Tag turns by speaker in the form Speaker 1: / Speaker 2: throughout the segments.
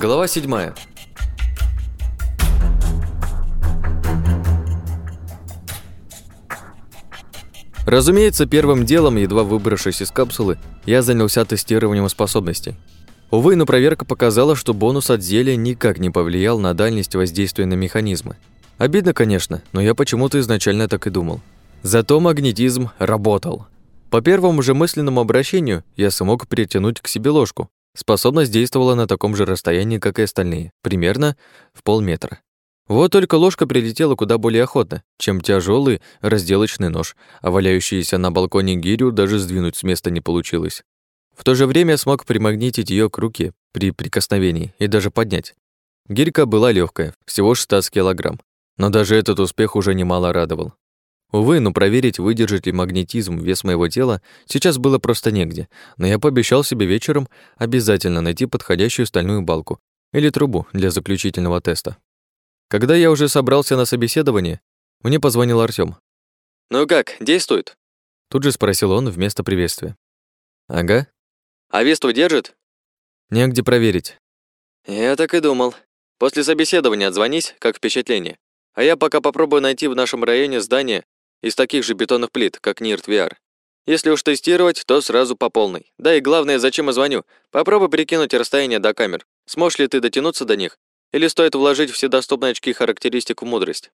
Speaker 1: Глава 7. Разумеется, первым делом, едва выбравшись из капсулы, я занялся тестированием способностей. Увы, но проверка показала, что бонус от зелья никак не повлиял на дальность воздействия на механизмы. Обидно, конечно, но я почему-то изначально так и думал. Зато магнетизм работал. По первому же мысленному обращению я смог притянуть к себе ложку, Способность действовала на таком же расстоянии, как и остальные, примерно в полметра. Вот только ложка прилетела куда более охотно, чем тяжелый разделочный нож, а валяющийся на балконе гирю даже сдвинуть с места не получилось. В то же время смог примагнитить ее к руке при прикосновении и даже поднять. Гирька была легкая, всего 16 килограмм, но даже этот успех уже немало радовал. Увы, но проверить, выдержит ли магнетизм вес моего тела, сейчас было просто негде, но я пообещал себе вечером обязательно найти подходящую стальную балку или трубу для заключительного теста. Когда я уже собрался на собеседование, мне позвонил Артём. «Ну как, действует?» Тут же спросил он вместо приветствия. «Ага». «А вес твой держит?» «Негде проверить». «Я так и думал. После собеседования отзвонись, как впечатление. А я пока попробую найти в нашем районе здание из таких же бетонных плит, как Нирт VR. Если уж тестировать, то сразу по полной. Да и главное, зачем я звоню? Попробуй прикинуть расстояние до камер. Сможешь ли ты дотянуться до них? Или стоит вложить все доступные очки характеристик в мудрость?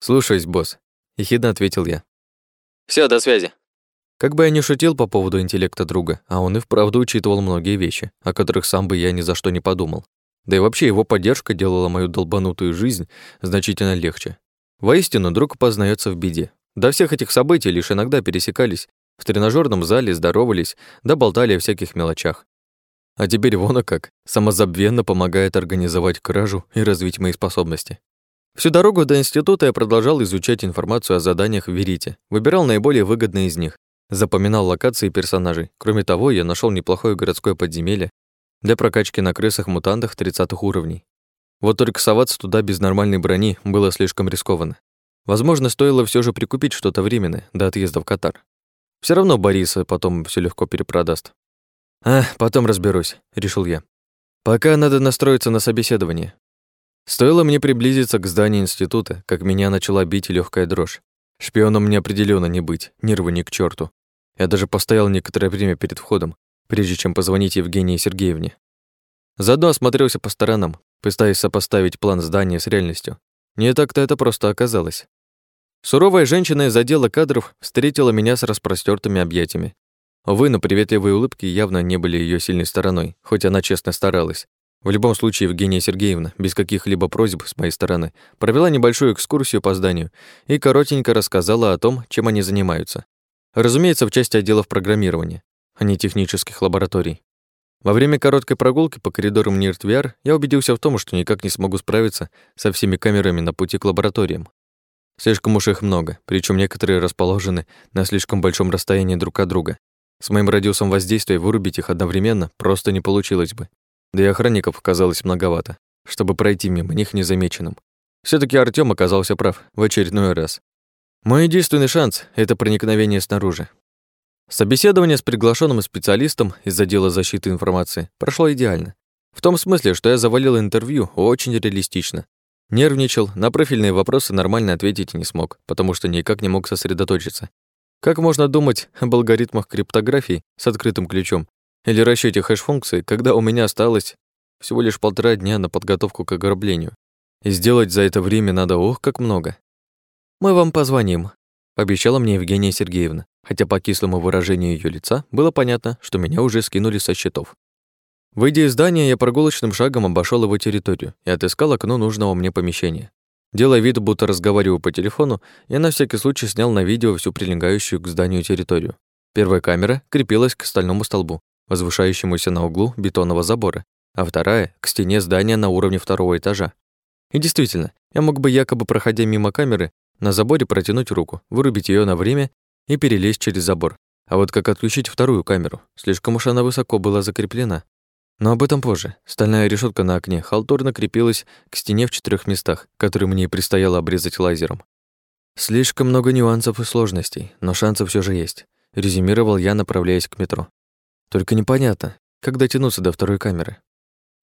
Speaker 2: «Слушаюсь, босс», — ехидно ответил я.
Speaker 1: Все, до связи».
Speaker 2: Как бы я ни шутил по поводу интеллекта друга, а он и вправду учитывал многие вещи, о которых сам бы я ни за что не подумал. Да и вообще его поддержка делала мою долбанутую жизнь значительно легче. Воистину, друг познается в беде. До всех этих событий лишь иногда пересекались, в тренажерном зале здоровались, да болтали о всяких мелочах. А теперь вон как, самозабвенно помогает организовать кражу и развить мои способности. Всю дорогу до института я продолжал изучать информацию о заданиях в Верите, выбирал наиболее выгодные из них, запоминал локации и персонажей. Кроме того, я нашел неплохое городское подземелье для прокачки на крысах-мутантах 30 уровней. Вот только соваться туда без нормальной брони было слишком рискованно. Возможно, стоило все же прикупить что-то временное до отъезда в Катар. Все равно Бориса потом все легко перепродаст. А, потом разберусь, решил я. Пока надо настроиться на собеседование. Стоило мне приблизиться к зданию института, как меня начала бить легкая дрожь. Шпионом мне определенно не быть, нервы ни к черту. Я даже постоял некоторое время перед входом, прежде чем позвонить Евгении Сергеевне. Заодно осмотрелся по сторонам, пытаясь сопоставить план здания с реальностью. Не так-то это просто оказалось. Суровая женщина из отдела кадров встретила меня с распростертыми объятиями. Увы, но приветливые улыбки явно не были ее сильной стороной, хоть она честно старалась. В любом случае, Евгения Сергеевна, без каких-либо просьб с моей стороны, провела небольшую экскурсию по зданию и коротенько рассказала о том, чем они занимаются. Разумеется, в части отделов программирования, а не технических лабораторий. Во время короткой прогулки по коридорам VR я убедился в том, что никак не смогу справиться со всеми камерами на пути к лабораториям. Слишком уж их много, причем некоторые расположены на слишком большом расстоянии друг от друга. С моим радиусом воздействия вырубить их одновременно просто не получилось бы. Да и охранников оказалось многовато, чтобы пройти мимо них незамеченным. все таки Артём оказался прав в очередной раз. Мой единственный шанс — это проникновение снаружи. Собеседование с приглашенным специалистом из отдела защиты информации прошло идеально. В том смысле, что я завалил интервью очень реалистично. Нервничал, на профильные вопросы нормально ответить не смог, потому что никак не мог сосредоточиться. Как можно думать об алгоритмах криптографии с открытым ключом или расчете хэш-функции, когда у меня осталось всего лишь полтора дня на подготовку к ограблению? И сделать за это время надо ох, как много. «Мы вам позвоним», — обещала мне Евгения Сергеевна хотя по кислому выражению ее лица было понятно, что меня уже скинули со счетов. Выйдя из здания, я прогулочным шагом обошел его территорию и отыскал окно нужного мне помещения. Делая вид, будто разговариваю по телефону, я на всякий случай снял на видео всю прилегающую к зданию территорию. Первая камера крепилась к стальному столбу, возвышающемуся на углу бетонного забора, а вторая — к стене здания на уровне второго этажа. И действительно, я мог бы якобы, проходя мимо камеры, на заборе протянуть руку, вырубить ее на время и перелезть через забор. А вот как отключить вторую камеру? Слишком уж она высоко была закреплена. Но об этом позже. Стальная решетка на окне халтурно крепилась к стене в четырех местах, которые мне предстояло обрезать лазером. Слишком много нюансов и сложностей, но шансы все же есть, резюмировал я, направляясь к метро. Только непонятно, как дотянуться до второй камеры.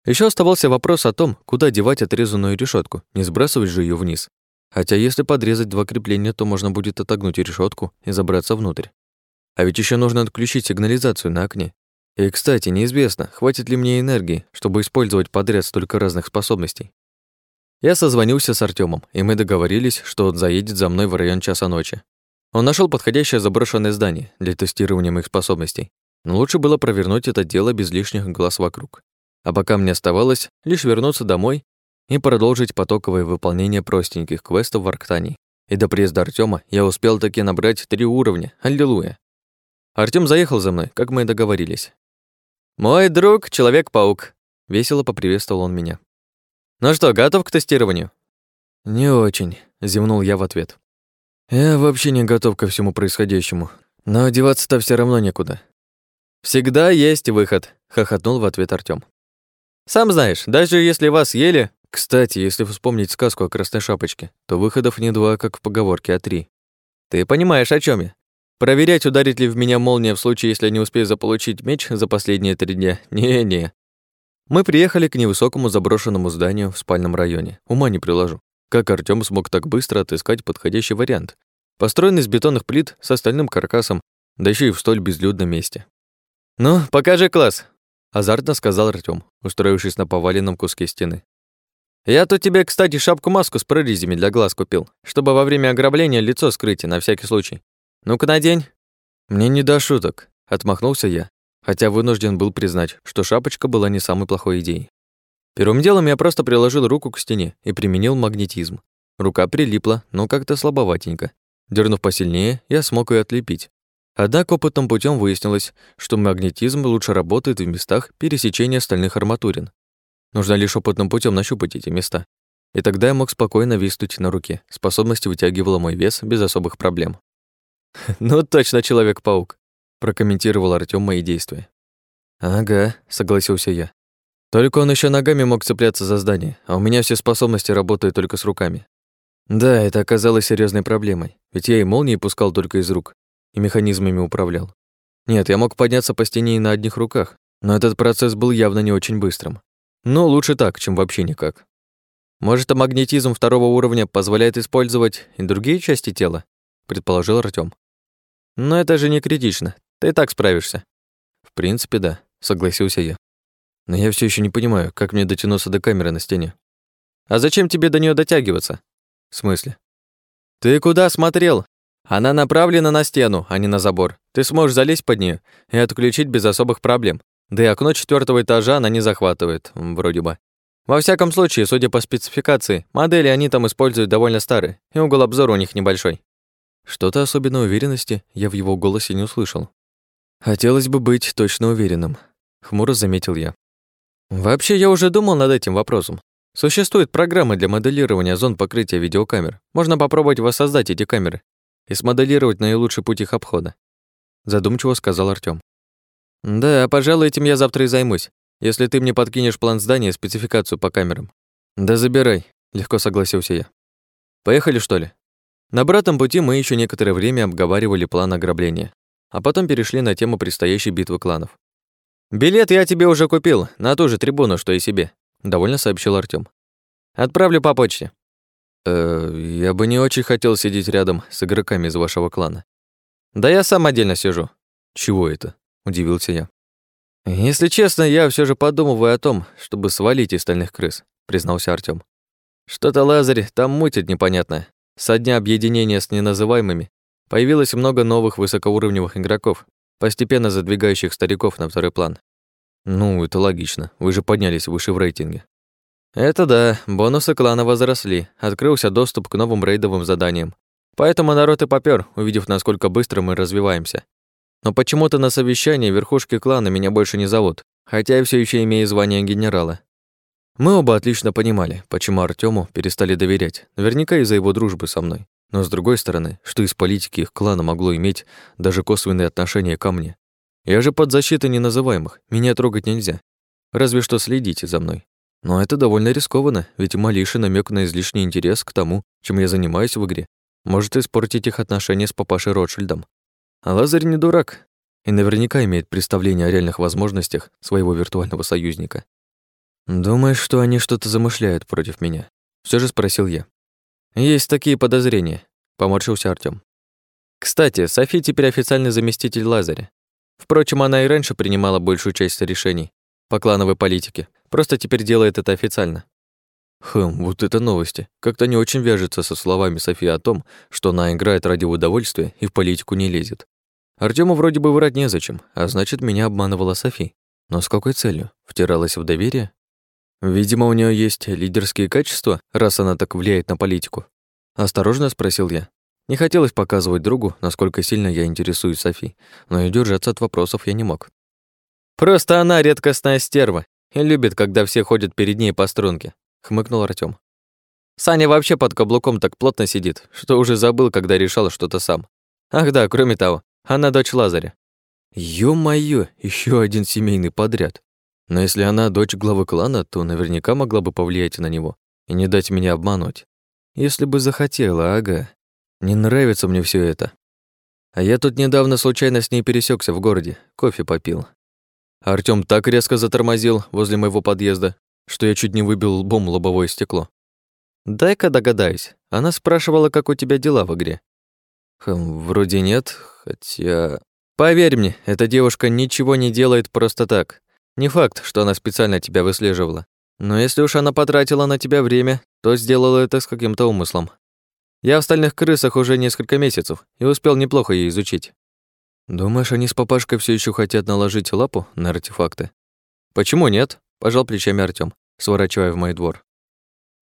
Speaker 1: Еще оставался вопрос о том, куда девать отрезанную решетку, не сбрасывать же ее вниз. Хотя если подрезать два крепления, то можно будет отогнуть решетку и забраться внутрь. А ведь еще нужно отключить сигнализацию на окне. И, кстати, неизвестно, хватит ли мне энергии, чтобы использовать подряд столько разных способностей. Я созвонился с Артемом, и мы договорились, что он заедет за мной в район часа ночи. Он нашел подходящее заброшенное здание для тестирования моих способностей, но лучше было провернуть это дело без лишних глаз вокруг. А пока мне оставалось лишь вернуться домой и продолжить потоковое выполнение простеньких квестов в Арктане. И до приезда Артема я успел таки набрать три уровня, аллилуйя. Артем заехал за мной, как мы и договорились. «Мой друг — Человек-паук», — весело поприветствовал он меня. «Ну что, готов к тестированию?»
Speaker 2: «Не очень», — зевнул я в ответ. Я вообще не готов ко всему происходящему, но одеваться-то все равно некуда.
Speaker 1: Всегда есть выход, хохотнул в ответ Артём. Сам знаешь, даже если вас ели...
Speaker 2: Кстати, если вспомнить сказку о Красной Шапочке, то выходов не два, как в поговорке, а три.
Speaker 1: Ты понимаешь, о чем я? Проверять, ударит ли в меня молния в случае, если не успею заполучить меч за последние три дня? Не-не. Мы приехали к невысокому заброшенному зданию в спальном районе. Ума не приложу. Как Артём смог так быстро отыскать подходящий вариант? Построенный из бетонных плит с остальным каркасом, да еще и в столь безлюдном месте. «Ну, покажи класс!» – азартно сказал Артём, устроившись на поваленном куске стены. «Я тут тебе, кстати, шапку-маску с прорезями для глаз купил, чтобы во время ограбления лицо скрыть на всякий случай. Ну-ка надень».
Speaker 2: «Мне не до шуток», – отмахнулся я, хотя вынужден был признать, что шапочка была не самой плохой идеей.
Speaker 1: Первым делом я просто приложил руку к стене и применил магнетизм. Рука прилипла, но как-то слабоватенько. Дернув посильнее, я смог ее отлепить. Однако опытным путем выяснилось, что магнетизм лучше работает в местах пересечения стальных арматурин. Нужно лишь опытным путем нащупать эти места. И тогда я мог спокойно виснуть на руке. Способность вытягивала мой вес без особых проблем. «Ну, точно Человек-паук», — прокомментировал Артём мои действия.
Speaker 2: «Ага», — согласился я. Только он еще ногами мог цепляться за здание, а у меня все способности работают только с руками. Да, это оказалось серьезной проблемой, ведь я и молнии пускал только из рук, и механизмами управлял. Нет, я мог подняться по стене и на одних руках, но этот процесс был явно не очень быстрым. Но лучше так, чем вообще никак.
Speaker 1: Может, а магнетизм второго уровня позволяет использовать и другие части тела, предположил Артём. Но это же не критично. Ты и так справишься.
Speaker 2: В принципе, да, согласился я. Но я все еще не понимаю, как мне дотянуться до камеры на стене.
Speaker 1: А зачем тебе до нее дотягиваться?
Speaker 2: В смысле?
Speaker 1: Ты куда смотрел? Она направлена на стену, а не на забор. Ты сможешь залезть под нее и отключить без особых проблем. Да и окно четвертого этажа она не захватывает, вроде бы. Во всяком случае, судя по спецификации, модели они там используют довольно старые, и угол обзора у них небольшой.
Speaker 2: Что-то особенной уверенности я в его голосе не услышал. Хотелось бы быть точно уверенным, хмуро заметил я.
Speaker 1: Вообще, я уже думал над этим вопросом. Существуют программы для моделирования зон покрытия видеокамер. Можно попробовать воссоздать эти камеры и смоделировать наилучший путь их обхода. Задумчиво сказал Артём. Да, пожалуй, этим я завтра и займусь, если ты мне подкинешь план здания и спецификацию по камерам.
Speaker 2: Да забирай, легко согласился я.
Speaker 1: Поехали, что ли? На обратном пути мы еще некоторое время обговаривали план ограбления, а потом перешли на тему предстоящей битвы кланов. «Билет я тебе уже купил, на ту же трибуну, что и себе», — довольно сообщил Артём. «Отправлю по почте».
Speaker 2: «Э, я бы не очень хотел сидеть рядом с игроками из вашего клана».
Speaker 1: «Да я сам отдельно сижу».
Speaker 2: «Чего это?» — удивился я.
Speaker 1: «Если честно, я все же подумываю о том, чтобы свалить из стальных крыс», — признался Артём. «Что-то Лазарь там мутит непонятно. Со дня объединения с неназываемыми появилось много новых высокоуровневых игроков, постепенно задвигающих стариков на второй план.
Speaker 2: Ну, это логично, вы же поднялись выше в рейтинге.
Speaker 1: Это да, бонусы клана возросли, открылся доступ к новым рейдовым заданиям. Поэтому народ и попёр, увидев, насколько быстро мы развиваемся. Но почему-то на совещании верхушки клана меня больше не зовут, хотя я все еще имею звание генерала. Мы оба отлично понимали, почему Артему перестали доверять, наверняка из-за его дружбы со мной. Но с другой стороны, что из политики их клана могло иметь даже косвенные отношения ко мне? Я же под защитой неназываемых, меня трогать нельзя. Разве что следите за мной. Но это довольно рискованно, ведь малейший намек на излишний интерес к тому, чем я занимаюсь в игре, может испортить их отношения с папашей Ротшильдом. А Лазарь не дурак и наверняка имеет представление о реальных возможностях своего виртуального союзника. Думаешь, что они что-то замышляют против меня? Все же спросил я. Есть такие подозрения, поморщился Артём. Кстати, Софи теперь официальный заместитель Лазаря. Впрочем, она и раньше принимала большую часть решений по клановой политике, просто теперь делает это официально. Хм, вот это новости. Как-то не очень вяжется со словами Софии о том, что она играет ради удовольствия и в политику не лезет. Артему вроде бы врать незачем, а значит, меня обманывала Софи. Но с какой целью? Втиралась в доверие? Видимо, у нее есть лидерские качества, раз она так влияет на политику. Осторожно спросил я. Не хотелось показывать другу, насколько сильно я интересуюсь Софи, но и держаться от вопросов я не мог. «Просто она редкостная стерва и любит, когда все ходят перед ней по струнке», — хмыкнул Артём. «Саня вообще под каблуком так плотно сидит, что уже забыл, когда решал что-то сам. Ах да, кроме того, она дочь Лазаря». «Ё-моё, ещё один семейный подряд. Но если она дочь главы клана, то наверняка могла бы повлиять на него и не дать меня обмануть. Если бы захотела, ага. Не нравится мне все это. А я тут недавно случайно с ней пересекся в городе, кофе попил. Артём так резко затормозил возле моего подъезда, что я чуть не выбил лбом лобовое стекло. «Дай-ка догадаюсь, она спрашивала, как у тебя дела в игре». Хм, вроде нет, хотя... Поверь мне, эта девушка ничего не делает просто так. Не факт, что она специально тебя выслеживала. Но если уж она потратила на тебя время, то сделала это с каким-то умыслом. Я в стальных крысах уже несколько месяцев и успел неплохо ее изучить. Думаешь, они с папашкой все еще хотят наложить лапу на артефакты? Почему нет? Пожал плечами Артём, сворачивая в мой двор.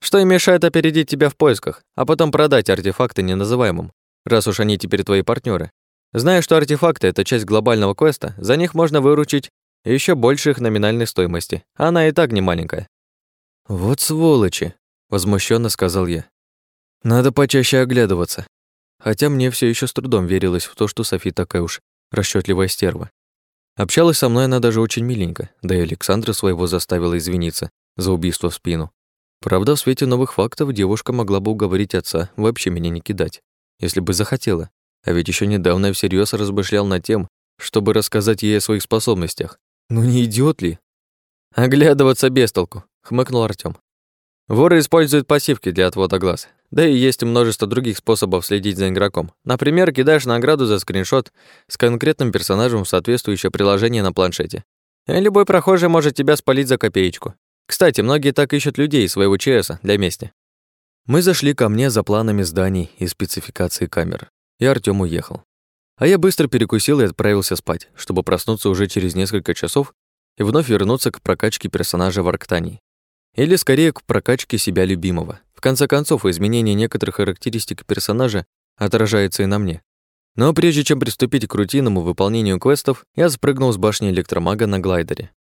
Speaker 1: Что им мешает опередить тебя в поисках, а потом продать артефакты неназываемым, раз уж они теперь твои партнеры? Зная, что артефакты — это часть глобального квеста, за них можно выручить еще больше их номинальной стоимости. Она и так не маленькая. «Вот сволочи!» — возмущенно сказал я. Надо почаще оглядываться. Хотя мне все еще с трудом верилось в то, что Софи такая уж расчетливая стерва. Общалась со мной она даже очень миленько, да и Александра своего заставила извиниться за убийство в спину. Правда, в свете новых фактов девушка могла бы уговорить отца вообще меня не кидать, если бы захотела. А ведь еще недавно я всерьез размышлял над тем, чтобы рассказать ей о своих способностях. Ну не идиот ли? Оглядываться без толку, хмыкнул Артём. Воры используют пассивки для отвода глаз. Да и есть множество других способов следить за игроком. Например, кидаешь награду за скриншот с конкретным персонажем в соответствующее приложение на планшете. И любой прохожий может тебя спалить за копеечку. Кстати, многие так ищут людей своего ЧСа для мести. Мы зашли ко мне за планами зданий и спецификацией камер. И Артём уехал. А я быстро перекусил и отправился спать, чтобы проснуться уже через несколько часов и вновь вернуться к прокачке персонажа в Арктании. Или скорее к прокачке себя любимого конце концов, изменение некоторых характеристик персонажа отражается и на мне. Но прежде чем приступить к рутинному выполнению квестов, я спрыгнул с башни электромага на глайдере.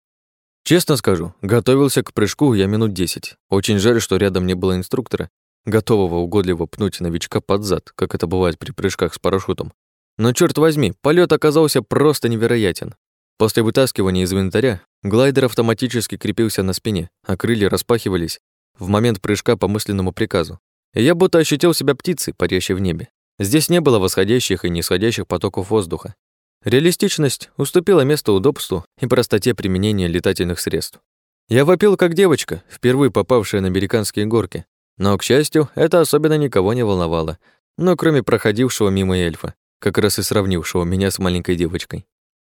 Speaker 1: Честно скажу, готовился к прыжку я минут десять. Очень жаль, что рядом не было инструктора, готового угодливо пнуть новичка под зад, как это бывает при прыжках с парашютом. Но черт возьми, полет оказался просто невероятен. После вытаскивания из инвентаря глайдер автоматически крепился на спине, а крылья распахивались в момент прыжка по мысленному приказу. И я будто ощутил себя птицей, парящей в небе. Здесь не было восходящих и нисходящих потоков воздуха. Реалистичность уступила место удобству и простоте применения летательных средств. Я вопил как девочка, впервые попавшая на американские горки. Но, к счастью, это особенно никого не волновало, ну, кроме проходившего мимо эльфа, как раз и сравнившего меня с маленькой девочкой.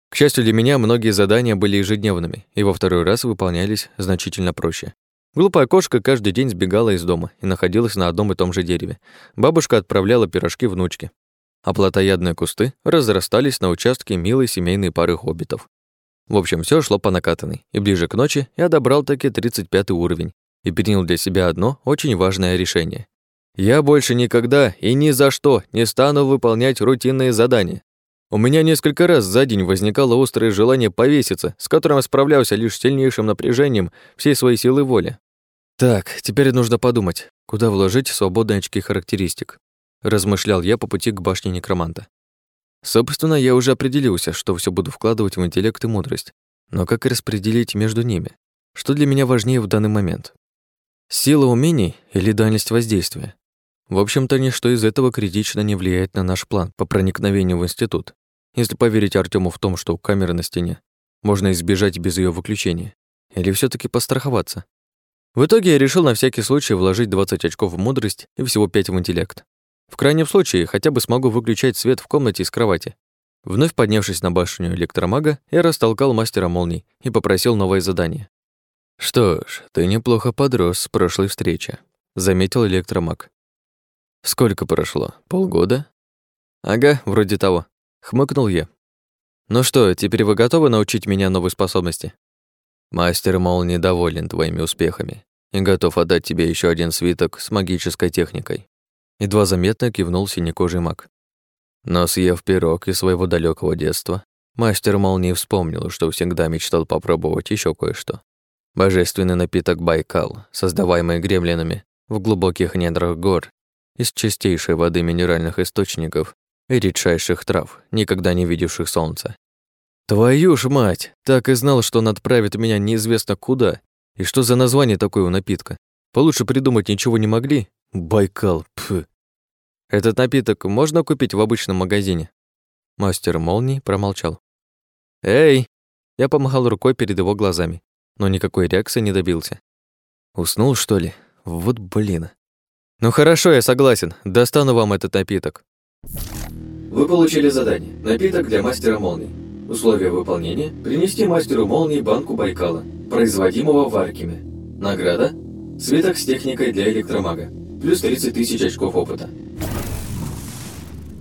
Speaker 1: К счастью для меня, многие задания были ежедневными и во второй раз выполнялись значительно проще. Глупая кошка каждый день сбегала из дома и находилась на одном и том же дереве. Бабушка отправляла пирожки внучке. А плотоядные кусты разрастались на участке милой семейной пары хоббитов. В общем, все шло по накатанной, и ближе к ночи я добрал таки 35 уровень и принял для себя одно очень важное решение. Я больше никогда и ни за что не стану выполнять рутинные задания. У меня несколько раз за день возникало острое желание повеситься, с которым справлялся лишь сильнейшим напряжением всей своей силы воли. Так, теперь нужно подумать, куда вложить свободные очки характеристик. Размышлял я по пути к башне некроманта. Собственно, я уже определился, что все буду вкладывать в интеллект и мудрость. Но как распределить между ними? Что для меня важнее в данный момент? Сила умений или дальность воздействия? В общем-то, ничто из этого критично не влияет на наш план по проникновению в институт. Если поверить Артему в том, что у камеры на стене можно избежать без ее выключения. Или все таки постраховаться, В итоге я решил на всякий случай вложить 20 очков в мудрость и всего 5 в интеллект. В крайнем случае, хотя бы смогу выключать свет в комнате из кровати. Вновь поднявшись на башню электромага, я растолкал мастера молний и попросил новое задание. «Что ж, ты неплохо подрос с прошлой встречи», — заметил электромаг. «Сколько прошло? Полгода?» «Ага, вроде того», — хмыкнул я. «Ну что, теперь вы готовы научить меня новой способности?» «Мастер молний доволен твоими успехами и готов отдать тебе еще один свиток с магической техникой». Едва заметно кивнул синекожий маг. Но съев пирог из своего далекого детства, мастер молнии вспомнил, что всегда мечтал попробовать еще кое-что. Божественный напиток Байкал, создаваемый гремлинами в глубоких недрах гор из чистейшей воды минеральных источников и редчайших трав, никогда не видевших солнца. Твою ж мать! Так и знал, что он отправит меня неизвестно куда. И что за название такое у напитка? Получше придумать ничего не могли? Байкал, пф. Этот напиток можно купить в обычном магазине? Мастер молний промолчал. Эй! Я помахал рукой перед его глазами, но никакой реакции не добился. Уснул, что ли? Вот блин. Ну хорошо, я согласен. Достану вам этот напиток.
Speaker 2: Вы получили задание. Напиток для мастера молний. Условия выполнения – принести мастеру молнии банку Байкала, производимого в Аркиме. Награда – свиток с техникой для электромага, плюс 30 тысяч очков опыта.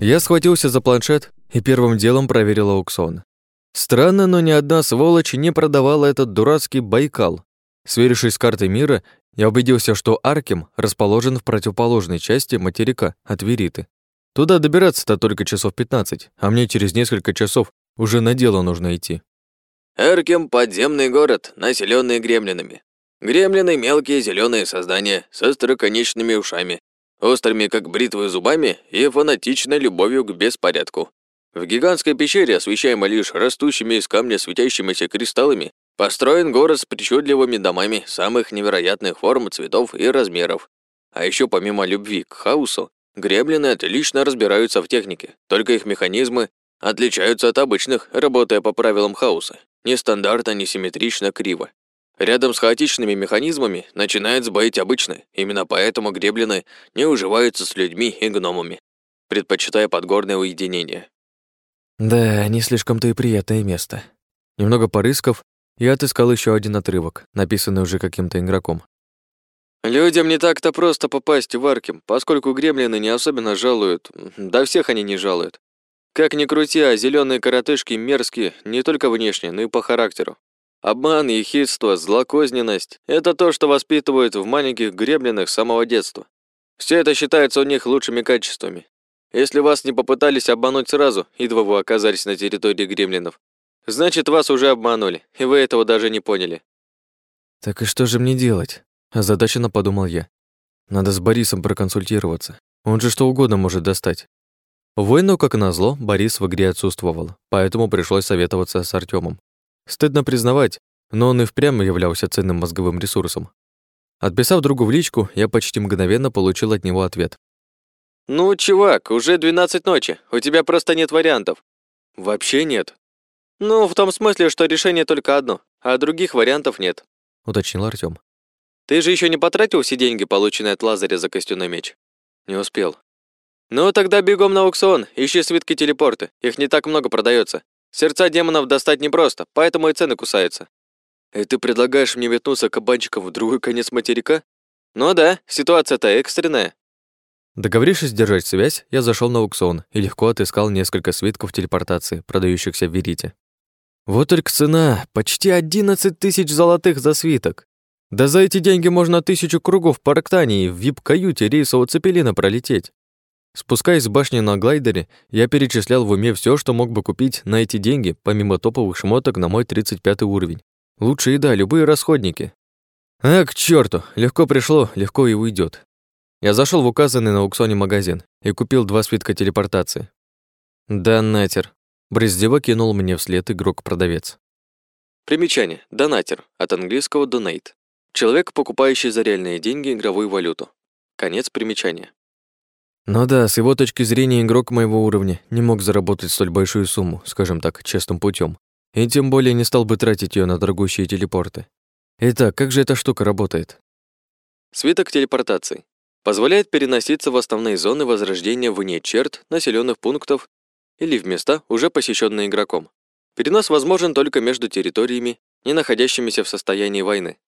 Speaker 1: Я схватился за планшет и первым делом проверил аукцион. Странно, но ни одна сволочь не продавала этот дурацкий Байкал. Сверившись с картой мира, я убедился, что Аркем расположен в противоположной части материка от Вериты. Туда добираться-то только часов 15, а мне через несколько часов уже на дело нужно идти.
Speaker 3: Аркем – подземный город, населенный гремлинами. Гремлины – мелкие зеленые создания с остроконечными ушами, острыми как бритвы зубами и фанатичной любовью к беспорядку. В гигантской пещере, освещаемой лишь растущими из камня светящимися кристаллами, построен город с причудливыми домами самых невероятных форм, цветов и размеров. А еще помимо любви к хаосу, гремлины отлично разбираются в технике, только их механизмы отличаются от обычных, работая по правилам хаоса. Нестандартно, несимметрично, криво. Рядом с хаотичными механизмами начинает сбоить обычное, именно поэтому греблины не уживаются с людьми и гномами, предпочитая подгорное уединение.
Speaker 1: Да, не слишком-то и приятное место. Немного порыскав, я отыскал еще один отрывок, написанный уже каким-то игроком.
Speaker 3: Людям не так-то просто попасть в Аркем, поскольку гремлины не особенно жалуют, да всех они не жалуют. Как ни крути, а зеленые коротышки мерзкие не только внешне, но и по характеру. Обман, ехидство, злокозненность – это то, что воспитывают в маленьких гремлинах с самого детства. Все это считается у них лучшими качествами. Если вас не попытались обмануть сразу, едва вы оказались на территории гремлинов, значит, вас уже обманули, и вы этого даже не поняли.
Speaker 1: Так и что же мне делать? Озадаченно подумал я. Надо с Борисом проконсультироваться. Он же что угодно может достать. Но, как назло, Борис в игре отсутствовал, поэтому пришлось советоваться с Артемом. Стыдно признавать, но он и впрямь являлся ценным мозговым ресурсом. Отписав другу в личку, я почти мгновенно получил от него ответ.
Speaker 3: «Ну, чувак, уже 12 ночи, у тебя просто нет вариантов».
Speaker 1: «Вообще нет?»
Speaker 3: «Ну, в том смысле, что решение только одно, а других вариантов нет», —
Speaker 1: уточнил Артём.
Speaker 3: «Ты же еще не потратил все деньги, полученные от Лазаря за костюмный меч?»
Speaker 1: «Не успел».
Speaker 3: «Ну, тогда бегом на аукцион, ищи свитки телепорты, их не так много продается. Сердца демонов достать непросто, поэтому и цены кусаются.
Speaker 1: И ты предлагаешь мне метнуться кабанчиком в другой конец материка?
Speaker 3: Ну да, ситуация-то экстренная.
Speaker 1: Договорившись держать связь, я зашел на аукцион и легко отыскал несколько свитков телепортации, продающихся в Верите. Вот только цена — почти 11 тысяч золотых за свиток. Да за эти деньги можно тысячу кругов по Арктании в вип-каюте рейсового цепелина пролететь. Спускаясь с башни на глайдере, я перечислял в уме все, что мог бы купить на эти деньги, помимо топовых шмоток на мой 35 уровень. Лучше еда, любые расходники. А, к черту, легко пришло, легко и уйдет. Я зашел в указанный на аукционе магазин и купил два свитка телепортации. Донатер. Брезdeво кинул мне вслед игрок-продавец.
Speaker 3: Примечание. Донатер. От английского donate. Человек, покупающий за реальные деньги игровую валюту. Конец примечания.
Speaker 1: Ну да, с его точки зрения игрок моего уровня не мог заработать столь большую сумму, скажем так, честным путем, И тем более не стал бы тратить ее на дорогущие телепорты. Итак, как же эта штука работает? Свиток телепортации. Позволяет переноситься в основные зоны возрождения вне черт населенных пунктов или в места, уже посещенные игроком. Перенос возможен только между территориями, не находящимися в состоянии войны.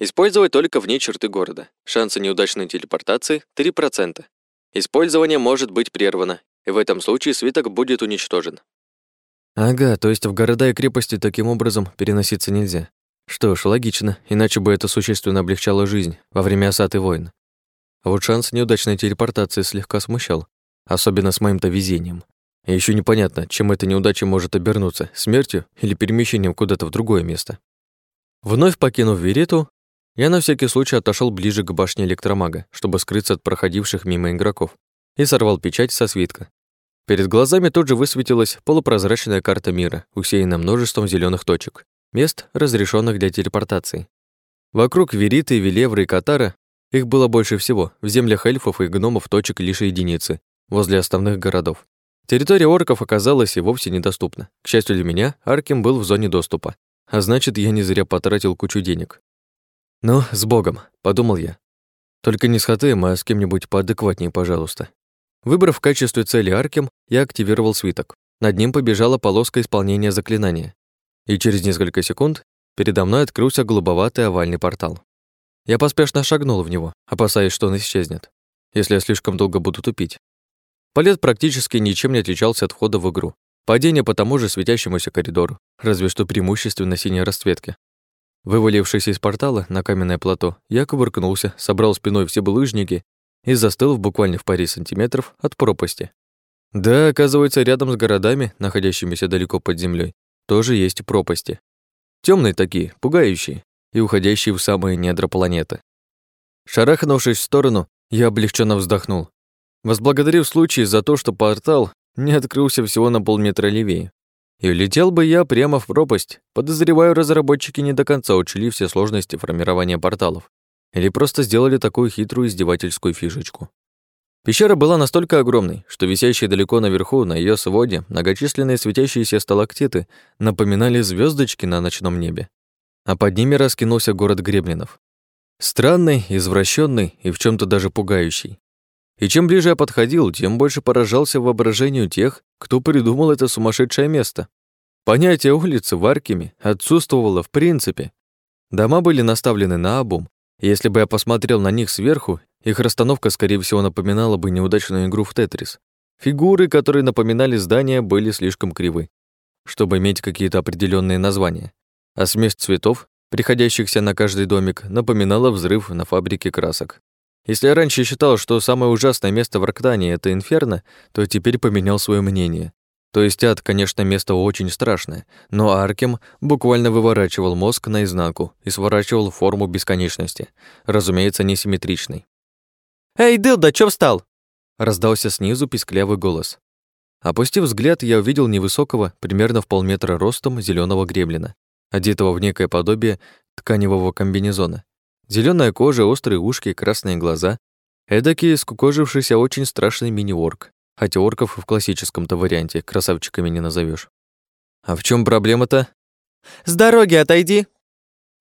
Speaker 1: Использовать только вне черты города. Шансы неудачной телепортации 3%. Использование может быть прервано, и в этом случае свиток будет уничтожен. Ага, то есть в города и крепости таким образом переноситься нельзя. Что ж, логично, иначе бы это существенно облегчало жизнь во время осады войн. А вот шанс неудачной телепортации слегка смущал, особенно с моим-то везением. И еще непонятно, чем эта неудача может обернуться, смертью или перемещением куда-то в другое место. Вновь покинув Верету, я на всякий случай отошел ближе к башне электромага, чтобы скрыться от проходивших мимо игроков, и сорвал печать со свитка. Перед глазами тут же высветилась полупрозрачная карта мира, усеянная множеством зеленых точек, мест, разрешенных для телепортации. Вокруг Вериты, Велевры и Катара их было больше всего, в землях эльфов и гномов точек лишь единицы, возле основных городов. Территория орков оказалась и вовсе недоступна. К счастью для меня, Аркем был в зоне доступа, а значит, я не зря потратил кучу денег. «Ну, с Богом», — подумал я. «Только не с Хатеем, а с кем-нибудь поадекватнее, пожалуйста». Выбрав в качестве цели Аркем, я активировал свиток. Над ним побежала полоска исполнения заклинания. И через несколько секунд передо мной открылся голубоватый овальный портал. Я поспешно шагнул в него, опасаясь, что он исчезнет, если я слишком долго буду тупить. Полет практически ничем не отличался от входа в игру. Падение по тому же светящемуся коридору, разве что преимущественно синей расцветки. Вывалившись из портала на каменное плато, я кувыркнулся, собрал спиной все булыжники и застыл в буквально в паре сантиметров от пропасти. Да, оказывается, рядом с городами, находящимися далеко под землей, тоже есть пропасти. Темные такие, пугающие и уходящие в самые недра планеты. Шарахнувшись в сторону, я облегченно вздохнул. Возблагодарив случай за то, что портал не открылся всего на полметра левее. И улетел бы я прямо в пропасть. Подозреваю, разработчики не до конца учли все сложности формирования порталов. Или просто сделали такую хитрую издевательскую фишечку. Пещера была настолько огромной, что висящие далеко наверху, на ее своде, многочисленные светящиеся сталактиты напоминали звездочки на ночном небе. А под ними раскинулся город гремлинов. Странный, извращенный и в чем то даже пугающий. И чем ближе я подходил, тем больше поражался воображению тех, кто придумал это сумасшедшее место. Понятие улицы в Аркеме отсутствовало в принципе. Дома были наставлены на обум, если бы я посмотрел на них сверху, их расстановка, скорее всего, напоминала бы неудачную игру в Тетрис. Фигуры, которые напоминали здания, были слишком кривы, чтобы иметь какие-то определенные названия. А смесь цветов, приходящихся на каждый домик, напоминала взрыв на фабрике красок. Если я раньше считал, что самое ужасное место в Арктане — это Инферно, то теперь поменял свое мнение. То есть ад, конечно, место очень страшное, но Аркем буквально выворачивал мозг наизнанку и сворачивал форму бесконечности, разумеется, несимметричной.
Speaker 2: «Эй, Дылда, чё встал?»
Speaker 1: Раздался снизу писклявый голос. Опустив взгляд, я увидел невысокого, примерно в полметра ростом, зеленого гремлина, одетого в некое подобие тканевого комбинезона. Зеленая кожа, острые ушки, красные глаза. Эдакий скукожившийся очень страшный мини-орк. Хотя орков в классическом-то варианте красавчиками не назовешь. А в чем проблема-то?
Speaker 2: С дороги отойди!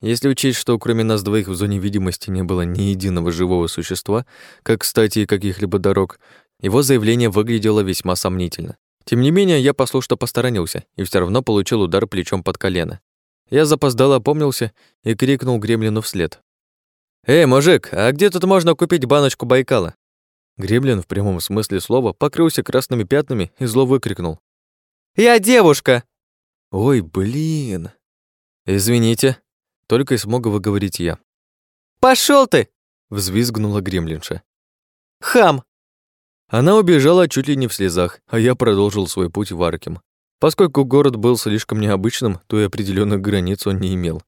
Speaker 1: Если учесть, что кроме нас двоих в зоне видимости не было ни единого живого существа, как, кстати, и каких-либо дорог, его заявление выглядело весьма сомнительно. Тем не менее, я послушно посторонился и все равно получил удар плечом под колено. Я запоздало опомнился и крикнул гремлину вслед. «Эй, мужик, а где тут можно купить баночку Байкала?» Гремлин в прямом смысле слова покрылся красными пятнами и зло выкрикнул.
Speaker 2: «Я девушка!»
Speaker 1: «Ой, блин!» «Извините», — только и смог выговорить я.
Speaker 2: Пошел ты!»
Speaker 1: — взвизгнула гремлинша.
Speaker 2: «Хам!»
Speaker 1: Она убежала чуть ли не в слезах, а я продолжил свой путь в Аркем. Поскольку город был слишком необычным, то и определенных границ он не имел.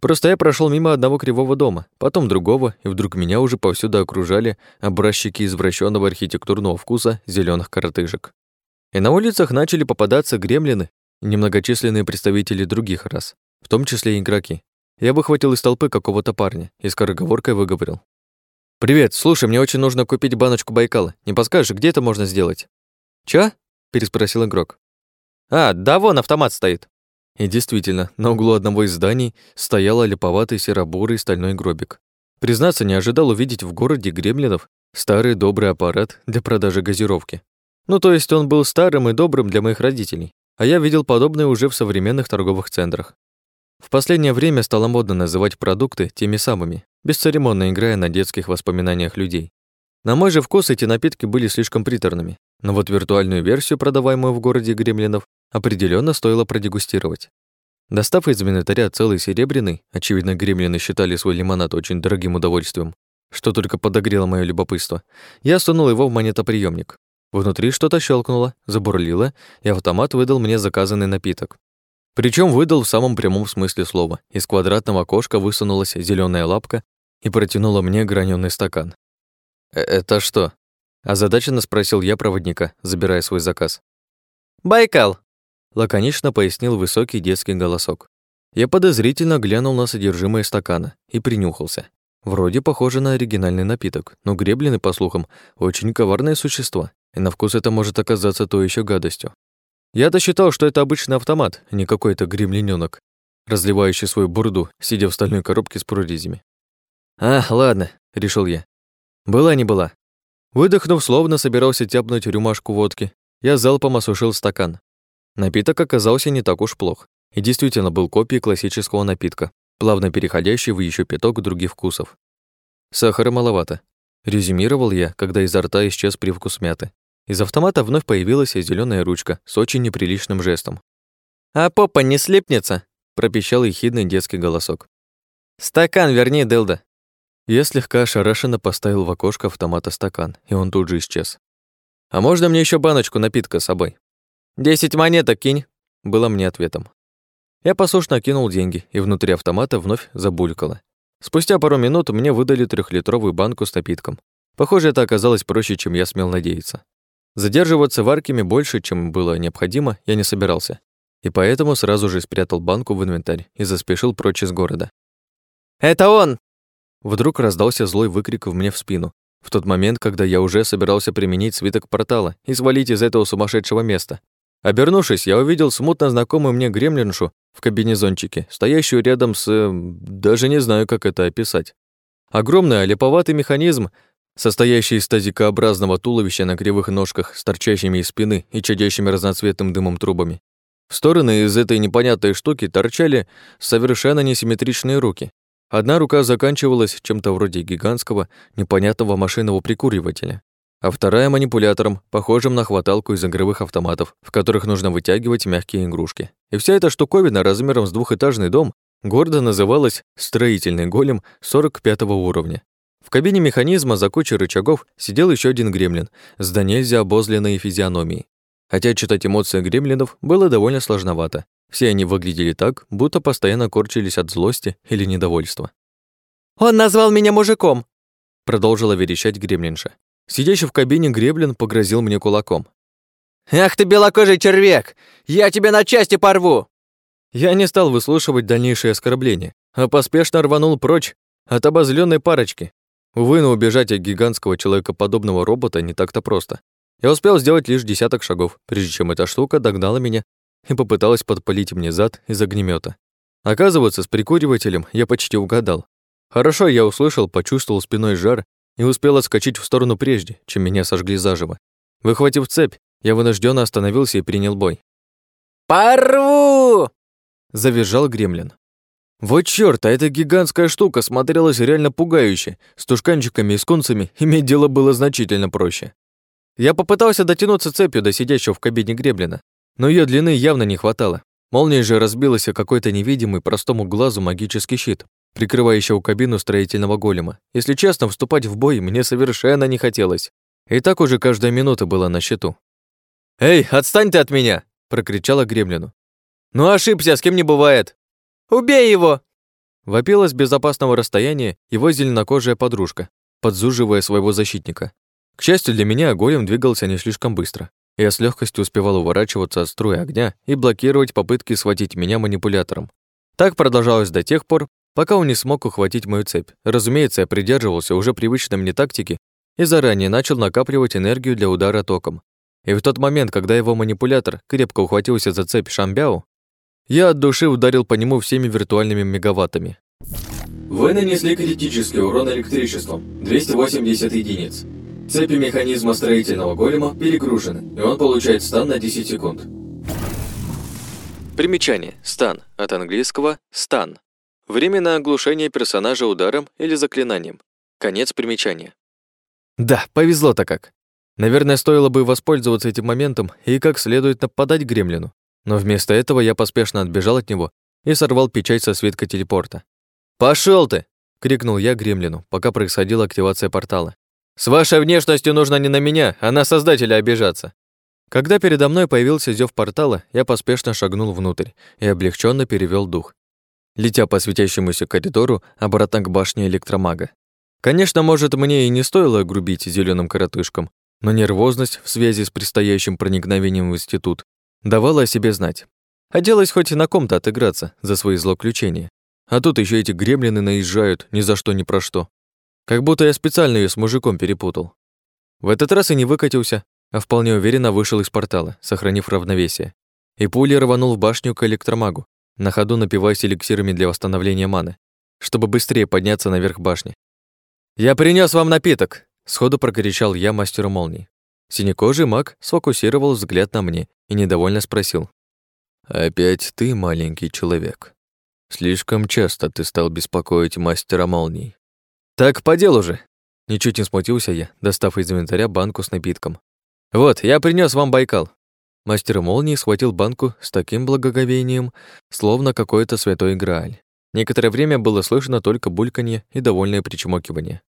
Speaker 1: Просто я прошел мимо одного кривого дома, потом другого, и вдруг меня уже повсюду окружали образчики извращенного архитектурного вкуса зеленых коротыжек. И на улицах начали попадаться гремлины немногочисленные представители других рас, в том числе игроки. Я выхватил из толпы какого-то парня и скороговоркой выговорил. «Привет, слушай, мне очень нужно купить баночку Байкала. Не подскажешь, где это можно сделать?»
Speaker 2: «Чё?»
Speaker 1: – переспросил игрок.
Speaker 2: «А, да вон автомат стоит».
Speaker 1: И действительно, на углу одного из зданий стоял липоватый серо-бурый стальной гробик. Признаться, не ожидал увидеть в городе гремлинов старый добрый аппарат для продажи газировки. Ну, то есть он был старым и добрым для моих родителей, а я видел подобное уже в современных торговых центрах. В последнее время стало модно называть продукты теми самыми, бесцеремонно играя на детских воспоминаниях людей. На мой же вкус эти напитки были слишком приторными, но вот виртуальную версию, продаваемую в городе Гремлинов, определенно стоило продегустировать. Достав из инвентаря целый серебряный, очевидно, гремлины считали свой лимонад очень дорогим удовольствием, что только подогрело мое любопытство, я сунул его в монетоприемник. Внутри что-то щелкнуло, забурлило, и автомат выдал мне заказанный напиток. Причем выдал в самом прямом смысле слова. Из квадратного окошка высунулась зеленая лапка и протянула мне граненый стакан. «Э, «Это что?» – озадаченно спросил я проводника, забирая свой заказ.
Speaker 2: «Байкал», –
Speaker 1: лаконично пояснил высокий детский голосок. Я подозрительно глянул на содержимое стакана и принюхался. Вроде похоже на оригинальный напиток, но греблины, по слухам, очень коварные существа, и на вкус это может оказаться то еще гадостью. Я-то считал, что это обычный автомат, а не какой-то гремленёнок, разливающий свою бурду, сидя в стальной коробке с прорезями. «А, ладно», — решил я. «Была не была». Выдохнув, словно собирался тяпнуть рюмашку водки, я залпом осушил стакан. Напиток оказался не так уж плох и действительно был копией классического напитка, плавно переходящий в еще пяток других вкусов. Сахара маловато. Резюмировал я, когда изо рта исчез привкус мяты. Из автомата вновь появилась зеленая ручка с очень неприличным жестом.
Speaker 2: «А попа не слепнется?» – пропищал ехидный детский голосок. «Стакан верни, Делда».
Speaker 1: Я слегка ошарашенно поставил в окошко автомата стакан, и он тут же исчез. «А можно мне еще баночку напитка с собой?»
Speaker 2: «Десять монеток кинь», –
Speaker 1: было мне ответом. Я послушно кинул деньги, и внутри автомата вновь забулькало. Спустя пару минут мне выдали трехлитровую банку с напитком. Похоже, это оказалось проще, чем я смел надеяться. Задерживаться в Аркеме больше, чем было необходимо, я не собирался. И поэтому сразу же спрятал банку в инвентарь и заспешил прочь из города.
Speaker 2: «Это он!»
Speaker 1: Вдруг раздался злой выкрик в мне в спину. В тот момент, когда я уже собирался применить свиток портала и свалить из этого сумасшедшего места. Обернувшись, я увидел смутно знакомую мне гремлиншу в кабинезончике, стоящую рядом с... даже не знаю, как это описать. Огромный олиповатый механизм состоящий из тазикообразного туловища на кривых ножках с торчащими из спины и чадящими разноцветным дымом трубами. В стороны из этой непонятной штуки торчали совершенно несимметричные руки. Одна рука заканчивалась чем-то вроде гигантского, непонятного машинного прикуривателя, а вторая манипулятором, похожим на хваталку из игровых автоматов, в которых нужно вытягивать мягкие игрушки. И вся эта штуковина размером с двухэтажный дом гордо называлась «строительный голем 45 уровня». В кабине механизма за кучей рычагов сидел еще один гремлин с до нельзя обозленной физиономией. Хотя читать эмоции гремлинов было довольно сложновато. Все они выглядели так, будто постоянно корчились от злости или недовольства.
Speaker 2: «Он назвал меня мужиком!»
Speaker 1: Продолжила верещать гремлинша. Сидящий в кабине гремлин погрозил мне кулаком.
Speaker 2: «Ах ты белокожий червяк! Я тебя на части порву!»
Speaker 1: Я не стал выслушивать дальнейшие оскорбления, а поспешно рванул прочь от обозленной парочки, Увы, но убежать от гигантского человекоподобного робота не так-то просто. Я успел сделать лишь десяток шагов, прежде чем эта штука догнала меня и попыталась подпалить мне зад из огнемета. Оказывается, с прикуривателем я почти угадал. Хорошо, я услышал, почувствовал спиной жар и успел отскочить в сторону прежде, чем меня сожгли заживо. Выхватив цепь, я вынужденно остановился и принял бой.
Speaker 2: «Порву!»
Speaker 1: – завизжал гремлин. Вот чёрт, а эта гигантская штука смотрелась реально пугающе. С тушканчиками и скунцами иметь дело было значительно проще. Я попытался дотянуться цепью до сидящего в кабине греблина, но её длины явно не хватало. Молнией же разбилась о какой-то невидимый простому глазу магический щит, прикрывающий у кабину строительного голема. Если честно, вступать в бой мне совершенно не хотелось. И так уже каждая минута была на счету. «Эй, отстань ты от меня!» – прокричала гремлину. «Ну ошибся, с кем не бывает!»
Speaker 2: Убей его!»
Speaker 1: Вопила с безопасного расстояния его зеленокожая подружка, подзуживая своего защитника. К счастью для меня, голем двигался не слишком быстро. Я с легкостью успевал уворачиваться от струи огня и блокировать попытки схватить меня манипулятором. Так продолжалось до тех пор, пока он не смог ухватить мою цепь. Разумеется, я придерживался уже привычной мне тактики и заранее начал накапливать энергию для удара током. И в тот момент, когда его манипулятор крепко ухватился за цепь Шамбяо, я от души ударил по нему всеми виртуальными мегаваттами. Вы нанесли критический урон электричеством, 280 единиц. Цепи механизма строительного голема перегружены, и он получает стан на 10 секунд.
Speaker 2: Примечание. Стан. От английского «стан». Временное оглушение персонажа ударом или заклинанием. Конец примечания. Да, повезло-то как. Наверное, стоило бы воспользоваться этим моментом и как следует нападать гремлину. Но вместо этого я поспешно отбежал от него и сорвал печать со свитка телепорта. Пошел ты!» — крикнул я гремлину, пока происходила активация портала. «С вашей внешностью нужно не на меня, а на создателя обижаться». Когда передо мной появился зев портала, я поспешно шагнул внутрь и облегченно перевел дух, летя по светящемуся коридору обратно к башне электромага. Конечно, может, мне и не стоило грубить зеленым коротышкам, но нервозность в связи с предстоящим проникновением в институт давала о себе знать. Хотелось хоть на ком-то отыграться за свои злоключения. А тут еще эти гремлины наезжают ни за что ни про что. Как будто я специально ее с мужиком перепутал. В этот раз и не выкатился, а вполне уверенно вышел из портала, сохранив равновесие. И пулей рванул в башню к электромагу, на ходу напиваясь эликсирами для восстановления маны, чтобы быстрее подняться наверх башни. «Я принес вам напиток!» — сходу прокричал я мастеру молнии. Синекожий маг сфокусировал взгляд на мне и недовольно спросил. «Опять ты, маленький человек. Слишком часто ты стал беспокоить мастера молний. «Так, по делу же!» Ничуть не смутился я, достав из инвентаря банку с напитком. «Вот, я принес вам Байкал». Мастер молнии схватил банку с таким благоговением, словно какой-то святой Грааль. Некоторое время было слышно только бульканье и довольное причмокивание.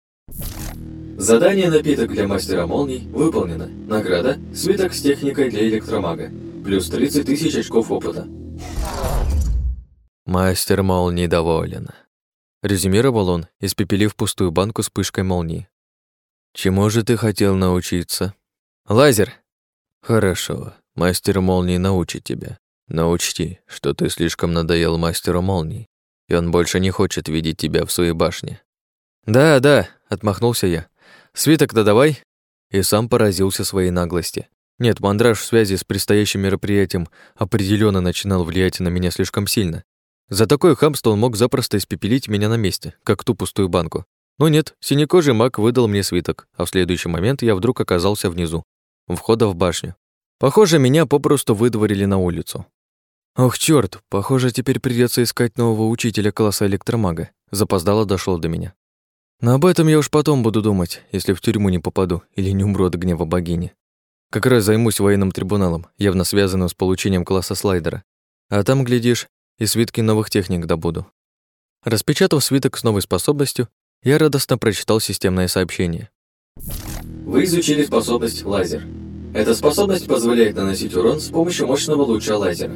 Speaker 1: Задание «Напиток для мастера молний» выполнено. Награда – свиток с техникой для электромага. Плюс 30 тысяч очков опыта.
Speaker 2: Мастер молний доволен. Резюмировал он, испепелив пустую банку с пышкой молнии. «Чему же ты хотел научиться?» «Лазер!» «Хорошо, мастер молнии научит тебя. Но учти, что ты слишком надоел мастеру молний, и он больше не хочет видеть тебя в своей башне». «Да, да», — отмахнулся я. «Свиток-то давай». И сам поразился своей наглости. Нет, мандраж в связи с предстоящим мероприятием определенно начинал влиять на меня слишком сильно. За такое хамство он мог запросто испепелить меня на месте, как ту пустую банку. Но нет, синекожий маг выдал мне свиток, а в следующий момент я вдруг оказался внизу, у входа в башню. Похоже, меня попросту выдворили на улицу. Ох, чёрт, похоже, теперь придется искать нового учителя класса электромага. Запоздало дошло до меня. Но об этом я уж потом буду думать, если в тюрьму не попаду или не умру от гнева богини. Как раз займусь военным трибуналом, явно связанным с получением класса слайдера. А там, глядишь, и свитки новых техник добуду. Распечатав свиток с новой способностью, я радостно прочитал системное сообщение.
Speaker 1: Вы изучили способность лазер. Эта способность позволяет наносить урон с помощью мощного луча лазера.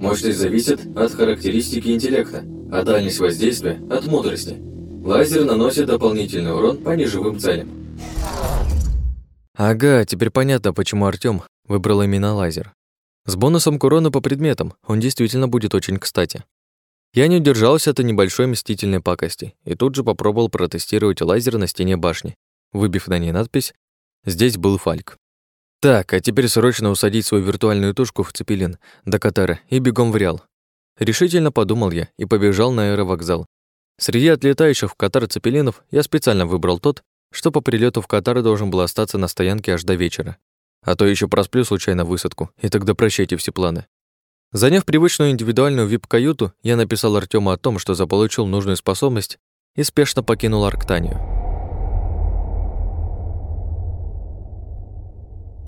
Speaker 1: Мощность зависит от характеристики интеллекта, а дальность воздействия – от мудрости. Лазер наносит дополнительный урон по неживым целям.
Speaker 2: Ага, теперь понятно, почему Артём выбрал именно лазер. С бонусом к урону по предметам он действительно будет очень кстати. Я не удержался от небольшой мстительной пакости и тут же попробовал протестировать лазер на стене башни, выбив на ней надпись «Здесь был Фальк». Так, а теперь срочно усадить свою виртуальную тушку в цепелин до Катара и бегом в Реал. Решительно подумал я и побежал на аэровокзал. Среди отлетающих в Катар цепелинов я специально выбрал тот, что по прилету в Катар должен был остаться на стоянке аж до вечера. А то еще просплю случайно высадку, и тогда прощайте все планы. Заняв привычную индивидуальную вип-каюту, я написал Артему о том, что заполучил нужную способность и спешно покинул Арктанию.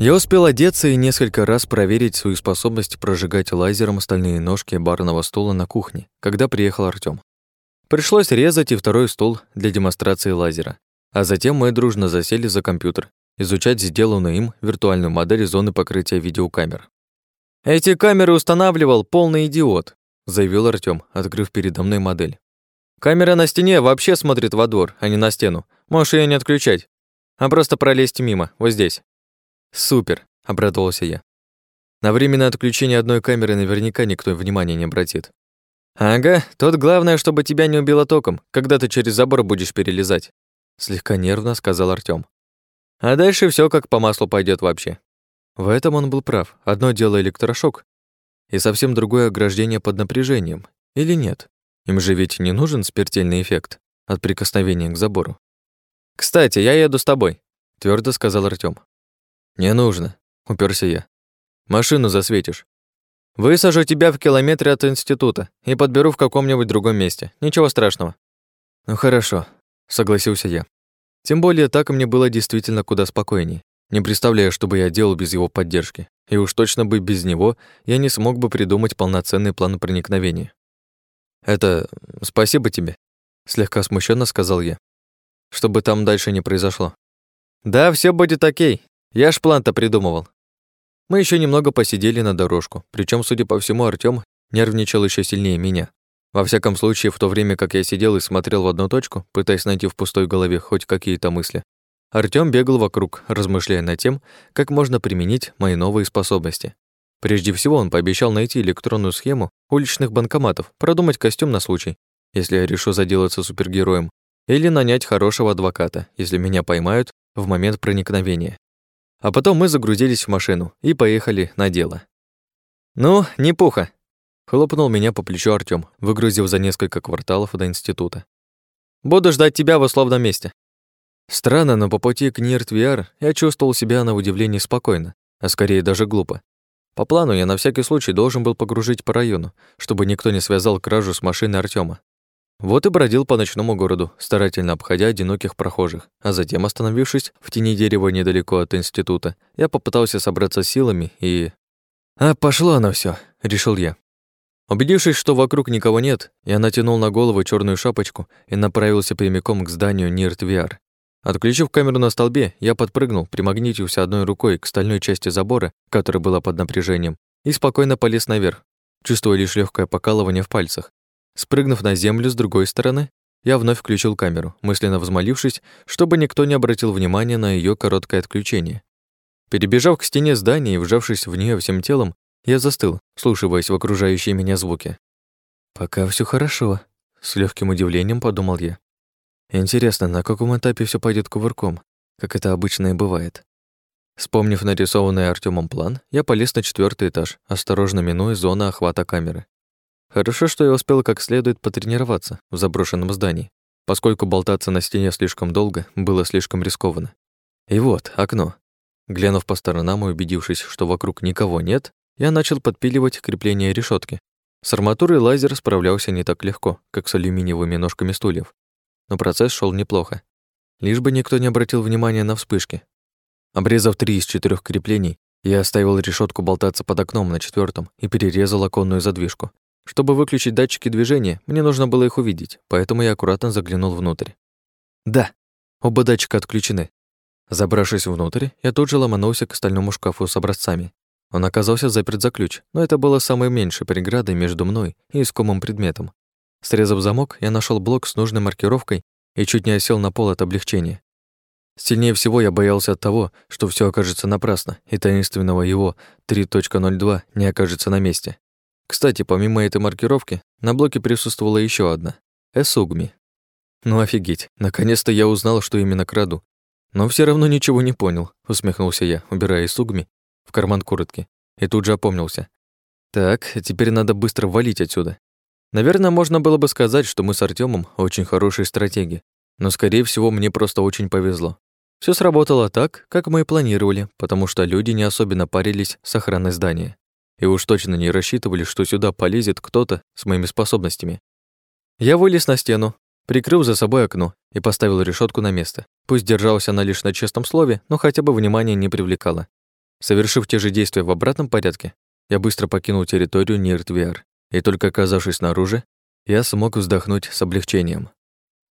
Speaker 2: Я успел одеться и несколько раз проверить свою способность прожигать лазером стальные ножки барного стула на кухне, когда приехал Артём. Пришлось резать и второй стул для демонстрации лазера, а затем мы дружно засели за компьютер изучать сделанную им виртуальную модель зоны покрытия видеокамер. «Эти камеры устанавливал полный идиот», заявил Артём, открыв передо мной модель. «Камера на стене вообще смотрит во двор, а не на стену. Можешь её не отключать, а просто пролезть мимо, вот здесь». «Супер», — обрадовался я. На временное отключение одной камеры наверняка никто внимания не обратит. «Ага, тут главное, чтобы тебя не убило током, когда ты через забор будешь перелезать», слегка нервно сказал Артём. А дальше все как по маслу пойдет вообще. В этом он был прав. Одно дело электрошок, и совсем другое ограждение под напряжением. Или нет? Им же ведь не нужен смертельный эффект.
Speaker 1: от прикосновения к забору. «Кстати, я еду с тобой», — твердо сказал Артём. «Не нужно», — уперся я. «Машину засветишь. Высажу тебя в километре от института и подберу в каком-нибудь другом месте. Ничего страшного». «Ну хорошо», — согласился я. Тем более так мне было действительно куда спокойнее. Не представляю, что бы я делал без его поддержки. И уж точно бы без него я не смог бы придумать полноценный план проникновения. «Это... спасибо тебе», — слегка смущенно сказал я. «Чтобы там дальше не произошло». «Да, все будет окей. Я ж план-то придумывал». Мы еще немного посидели на дорожку, причем, судя по всему, Артём нервничал еще сильнее меня. Во всяком случае, в то время, как я сидел и смотрел в одну точку, пытаясь найти в пустой голове хоть какие-то мысли, Артём бегал вокруг, размышляя над тем, как можно применить мои новые способности. Прежде всего, он пообещал найти электронную схему уличных банкоматов, продумать костюм на случай, если я решу заделаться супергероем, или нанять хорошего адвоката, если меня поймают в момент проникновения. А потом мы загрузились в машину и поехали на дело. «Ну, не пуха», — хлопнул меня по плечу Артём, выгрузив за несколько кварталов до института. «Буду ждать тебя в условном месте». Странно, но по пути к Нирт-VR я чувствовал себя на удивление спокойно, а скорее даже глупо. По плану я на всякий случай должен был погружить по району, чтобы никто не связал кражу с машины Артёма. Вот и бродил по ночному городу, старательно обходя одиноких прохожих, а затем, остановившись в тени дерева недалеко от института, я попытался собраться силами и... «А, пошло оно все, решил я. Убедившись, что вокруг никого нет, я натянул на голову черную шапочку и направился прямиком к зданию Нирт VR. Отключив камеру на столбе, я подпрыгнул, примагнитился одной рукой к стальной части забора, которая была под напряжением, и спокойно полез наверх, чувствуя лишь легкое покалывание в пальцах. Спрыгнув на землю с другой стороны, я вновь включил камеру, мысленно взмолившись, чтобы никто не обратил внимания на ее короткое отключение. Перебежав к стене здания и вжавшись в нее всем телом, я застыл, слушаясь в окружающие меня звуки. «Пока все хорошо», — с легким удивлением подумал я. «Интересно, на каком этапе все пойдет кувырком, как это обычно и бывает?» Вспомнив нарисованный Артемом план, я полез на четвертый этаж, осторожно минуя зону охвата камеры. Хорошо, что я успел как следует потренироваться в заброшенном здании, поскольку болтаться на стене слишком долго было слишком рискованно. И вот, окно. Глянув по сторонам и убедившись, что вокруг никого нет, я начал подпиливать крепление решетки. С арматурой лазер справлялся не так легко, как с алюминиевыми ножками стульев. Но процесс шел неплохо. Лишь бы никто не обратил внимания на вспышки. Обрезав три из четырех креплений, я оставил решетку болтаться под окном на четвертом и перерезал оконную задвижку, чтобы выключить датчики движения, мне нужно было их увидеть, поэтому я аккуратно заглянул внутрь. Да, оба датчика отключены. Забравшись внутрь, я тут же ломанулся к стальному шкафу с образцами. Он оказался заперт за ключ, но это было самой меньшей преградой между мной и искомым предметом. Срезав замок, я нашел блок с нужной маркировкой и чуть не осел на пол от облегчения. Сильнее всего я боялся от того, что все окажется напрасно, и таинственного его 3.02 не окажется на месте. Кстати, помимо этой маркировки, на блоке присутствовала еще одна — Эсугми. Ну офигеть, наконец-то я узнал, что именно краду. Но все равно ничего не понял, усмехнулся я, убирая Эсугми в карман куртки, и тут же опомнился. Так, теперь надо быстро валить отсюда. Наверное, можно было бы сказать, что мы с Артемом очень хорошие стратеги, но, скорее всего, мне просто очень повезло. Все сработало так, как мы и планировали, потому что люди не особенно парились с охраной здания и уж точно не рассчитывали, что сюда полезет кто-то с моими способностями. Я вылез на стену, прикрыл за собой окно и поставил решетку на место. Пусть держалась она лишь на честном слове, но хотя бы внимания не привлекала. Совершив те же действия в обратном порядке, я быстро покинул территорию Ниртвиар, и только оказавшись снаружи, я смог вздохнуть с облегчением.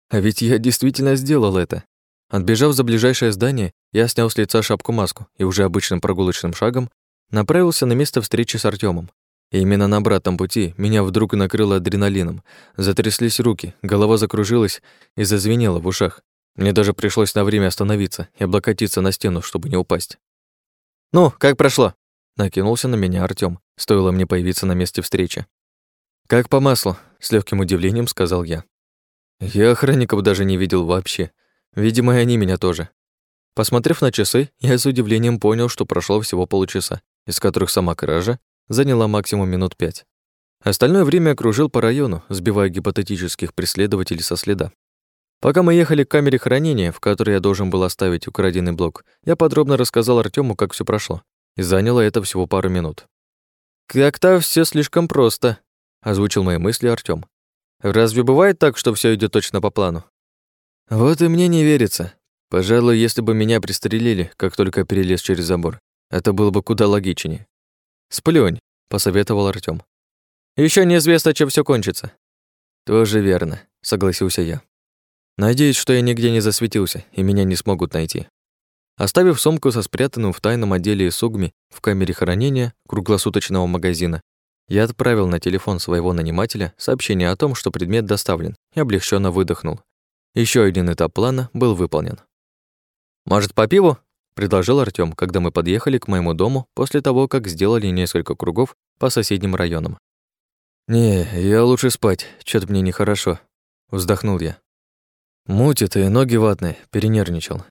Speaker 1: А ведь я действительно сделал это. Отбежав за ближайшее здание, я снял с лица шапку-маску и уже обычным прогулочным шагом Направился на место встречи с Артемом. И именно на обратном пути меня вдруг накрыло адреналином. Затряслись руки, голова закружилась и зазвенела в ушах. Мне даже пришлось на время остановиться и облокотиться на стену, чтобы не упасть. «Ну, как прошло?» Накинулся на меня Артём, стоило мне появиться на месте встречи. «Как по маслу», — с легким удивлением сказал я. Я охранников даже не видел вообще. Видимо, и они меня тоже. Посмотрев на часы, я с удивлением понял, что прошло всего полчаса из которых сама кража заняла максимум минут пять. Остальное время окружил по району, сбивая гипотетических преследователей со следа. Пока мы ехали к камере хранения, в которой я должен был оставить украденный блок, я подробно рассказал Артему, как все прошло, и заняло это всего пару минут. «Как-то все слишком просто», — озвучил мои мысли Артём. «Разве бывает так, что все идет точно по плану?» «Вот и мне не верится. Пожалуй, если бы меня пристрелили, как только перелез через забор, это было бы куда логичнее». «Сплюнь», — посоветовал Артём. Еще неизвестно, чем все кончится». «Тоже верно», — согласился я. «Надеюсь, что я нигде не засветился, и меня не смогут найти». Оставив сумку со спрятанным в тайном отделе Сугми в камере хранения круглосуточного магазина, я отправил на телефон своего нанимателя сообщение о том, что предмет доставлен, и облегченно выдохнул. Еще один этап плана был выполнен. «Может, по пиву?» — предложил Артём, когда мы подъехали к моему дому после того, как сделали несколько кругов по соседним районам. «Не, я лучше спать, что-то мне нехорошо», — вздохнул я. Мутит и ноги ватные, перенервничал.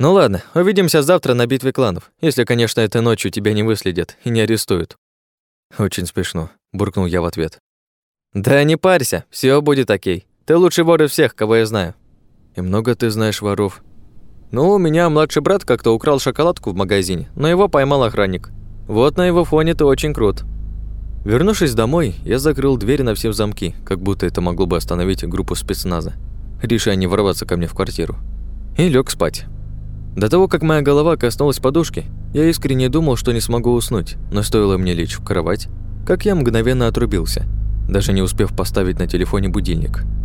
Speaker 1: «Ну ладно, увидимся завтра на битве кланов, если, конечно, этой ночью тебя не выследят и не арестуют». «Очень смешно», — буркнул я в ответ. «Да не парься, все будет окей. Ты лучший вор из всех, кого я знаю». «И много ты знаешь воров?» «Ну, у меня младший брат как-то украл шоколадку в магазине, но его поймал охранник. Вот на его фоне ты очень крут». Вернувшись домой, я закрыл дверь на все замки, как будто это могло бы остановить группу спецназа, решая не ворваться ко мне в квартиру. И лег спать. До того, как моя голова коснулась подушки, я искренне думал, что не смогу уснуть, но стоило мне лечь в кровать, как я мгновенно отрубился, даже не успев поставить на телефоне будильник –